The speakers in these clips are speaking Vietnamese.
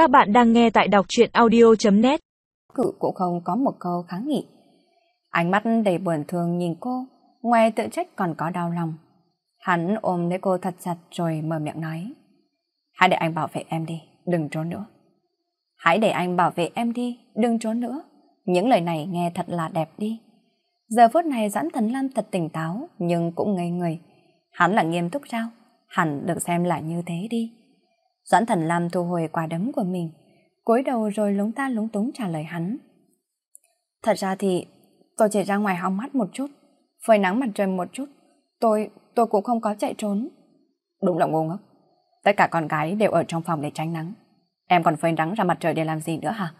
Các bạn đang nghe tại đọc truyện audio.net Cự cũng không có một câu kháng nghị. Ánh mắt đầy buồn thương nhìn cô, ngoài tự trách còn có đau lòng. Hắn ôm lấy cô thật chặt rồi mở miệng nói. Hãy để anh bảo vệ em đi, đừng trốn nữa. Hãy để anh bảo vệ em đi, đừng trốn nữa. Những lời này nghe thật là đẹp đi. Giờ phút này Doãn Thần Lam thật tỉnh táo nhưng cũng ngây người. Hắn là nghiêm túc sao? Hẳn được xem là như thế đi. Doãn Thần Lam thu hồi quả đấm của mình, cúi đầu rồi lúng ta lúng túng trả lời hắn. Thật ra thì tôi chỉ ra ngoài hóng mắt một chút, phơi nắng mặt trời một chút. Tôi, tôi cũng không có chạy trốn. Đúng là ngu ngốc. Tất cả con gái đều ở trong phòng để tránh nắng. Em còn phơi nắng ra mặt trời để làm gì nữa hả?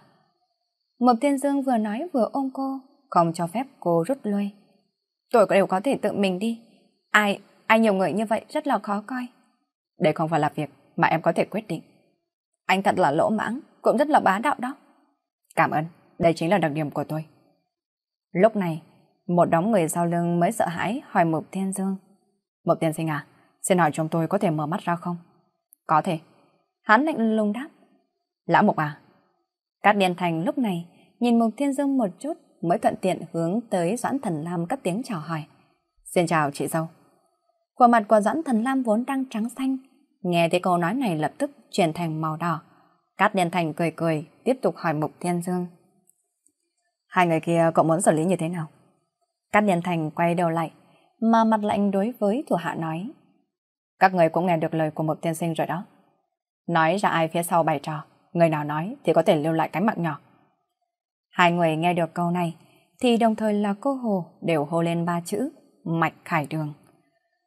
Mộc Thiên Dương vừa nói vừa ôm cô, không cho phép cô rút lui. Tôi đều có thể tự mình đi. Ai, ai nhiều người như vậy rất là khó coi. Đây không phải là việc mà em có thể quyết định. Anh thật là lỗ mãng, cũng rất là bá đạo đó. Cảm ơn, đây chính là đặc điểm của tôi. Lúc này, một đống người sau lưng mới sợ hãi hỏi Mục Thiên Dương. Mục Tiên sinh à, xin hỏi chúng tôi có thể mở mắt ra không? Có thể. Hắn lạnh lùng đáp. Lão Mục à? Các Điền Thành lúc này nhìn Mục Thiên Dương một chút mới thuận tiện hướng tới Doãn Thần Lam cất tiếng chào hỏi. Xin chào chị dâu. Khuôn mặt của Doãn Thần Lam vốn đang trắng xanh, nghe thấy câu nói này lập tức chuyển thành màu đỏ. Cát Điền Thành cười cười, tiếp tục hỏi Mục Thiên Dương. Hai người kia cậu muốn xử lý như thế nào? Cát Điền Thành quay đầu lại, mà mặt lạnh đối với thủ hạ nói. Các người cũng nghe được lời của Mục Thiên Sinh rồi đó. Nói ra ai phía sau bày trò, người nào nói thì có thể lưu lại cái mạng nhỏ. Hai người nghe được câu này, thì đồng thời là cô Hồ đều hô lên ba chữ Mạch Khải Đường.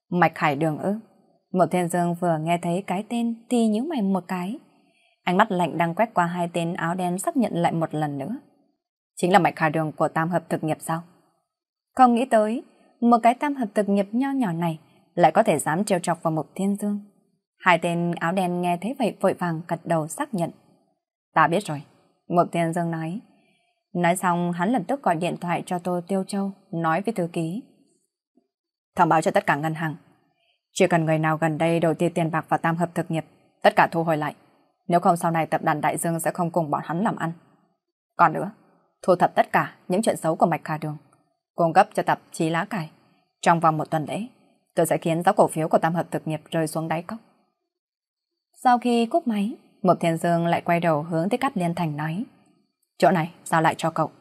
Mạch Khải Đường ư? Một thiên dương vừa nghe thấy cái tên thì nhíu mày một cái. Ánh mắt lạnh đang quét qua hai tên áo đen xác nhận lại một lần nữa. Chính là Mạch khả Đường của tam hợp thực nghiệp sao? Không nghĩ tới, một cái tam hợp thực nghiệp nho nhỏ này lại có thể dám trêu chọc vào một thiên dương. Hai tên áo đen nghe thấy vậy vội vàng gật đầu xác nhận. Ta biết rồi. Một thiên dương nói. Nói xong hắn lập tức gọi điện thoại cho Tô Tiêu Châu nói với thư ký. Thông báo cho tất cả ngân hàng. Chỉ cần người nào gần đây đầu tư tiền bạc vào tam hợp thực nghiệp, tất cả thu hồi lại. Nếu không sau này tập đoàn Đại Dương sẽ không cùng bọn hắn làm ăn. Còn nữa, thu thập tất cả những chuyện xấu của Mạch Khả Đường, cung cấp cho tạp chí lá cải. Trong vòng một tuần lễ, tôi sẽ khiến giá cổ phiếu của tam hợp thực nghiệp rơi xuống đáy cốc. Sau khi cúp máy, Mộc Thiên Dương lại quay đầu hướng tới Cát Liên Thành nói. Chỗ này, giao lại cho cậu.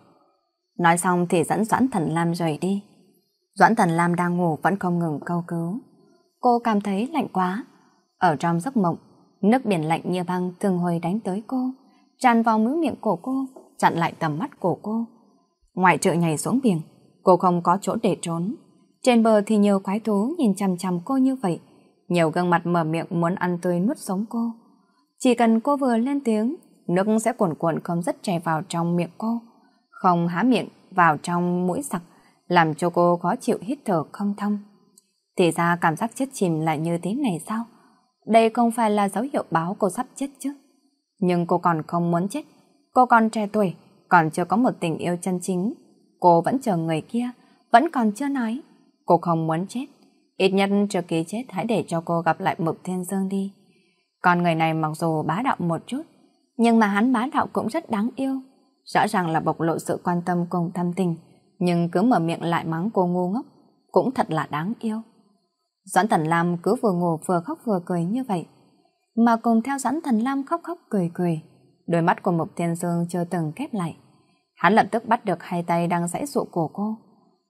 Nói xong thì dẫn Doãn Thần Lam rời đi. Doãn Thần Lam đang ngủ vẫn không ngừng câu cứu. Cô cảm thấy lạnh quá. Ở trong giấc mộng, nước biển lạnh như băng thường hồi đánh tới cô, tràn vào mũi miệng của cô, chặn lại tầm mắt của cô. ngoại trừ nhảy xuống biển, cô không có chỗ để trốn. Trên bờ thì nhiều quái thú nhìn chằm chằm cô như vậy, nhiều gương mặt mở miệng muốn ăn tươi nuốt sống cô. Chỉ cần cô vừa lên tiếng, nước sẽ cuộn cuộn không rất chảy vào trong miệng cô. Không há miệng vào trong mũi sặc, làm cho cô khó chịu hít thở không thông. Thì ra cảm giác chết chìm lại như thế này sao? Đây không phải là dấu hiệu báo cô sắp chết chứ. Nhưng cô còn không muốn chết. Cô còn trẻ tuổi, còn chưa có một tình yêu chân chính. Cô vẫn chờ người kia, vẫn còn chưa nói. Cô không muốn chết. Ít nhất trước khi chết hãy để cho cô gặp lại Mục Thiên Dương đi. Còn người này mặc dù bá đạo một chút, nhưng mà hắn bá đạo cũng rất đáng yêu. Rõ ràng là bộc lộ sự quan tâm cùng thâm tình, nhưng cứ mở miệng lại mắng cô ngu ngốc, cũng thật là đáng yêu. Doãn Thần Lam cứ vừa ngủ vừa khóc vừa cười như vậy. Mà cùng theo Doãn Thần Lam khóc khóc cười cười, đôi mắt của Mục Thiên Dương chưa từng khép lại. Hắn lập tức bắt được hai tay đang dãy dụ cổ cô.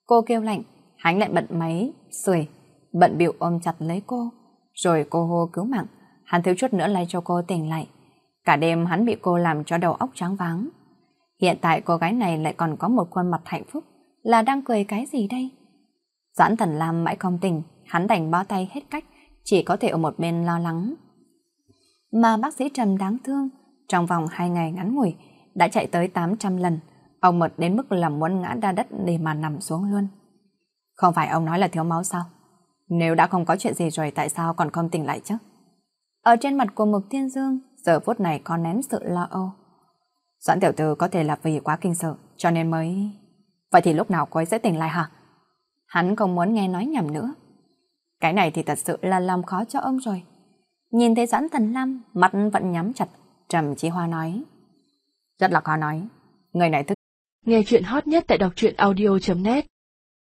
Cô kêu lạnh, hắn lại bận máy, sưởi, bận biểu ôm chặt lấy cô. Rồi cô hô cứu mạng, hắn thiếu chút nữa lay cho cô tỉnh lại. Cả đêm hắn bị cô làm cho đầu óc trắng váng. Hiện tại cô gái này lại còn có một khuôn mặt hạnh phúc, là đang cười cái gì đây? Doãn Thần Lam mãi không tỉnh, hắn đành bó tay hết cách, chỉ có thể ở một bên lo lắng. Mà bác sĩ Trầm đáng thương, trong vòng hai ngày ngắn ngủi, đã chạy tới 800 lần, ông mệt đến mức là muốn ngã ra đất để mà nằm xuống luôn. Không phải ông nói là thiếu máu sao? Nếu đã không có chuyện gì rồi tại sao còn không tỉnh lại chứ? Ở trên mặt của Mục Thiên Dương, giờ phút này có nén sự lo âu. Doãn tiểu tư có thể là vì quá kinh sợ, cho nên mới... Vậy thì lúc nào cô ấy sẽ tỉnh lại hả? Hắn không muốn nghe nói nhầm nữa. Cái này thì thật sự là làm khó cho ông rồi. Nhìn thấy Doãn Thần Lam, mắt vẫn nhắm chặt, Trầm Chi Hoa nói. Rất là khó nói, người này thức. Nghe chuyện hot nhất tại đọc truyện audio.net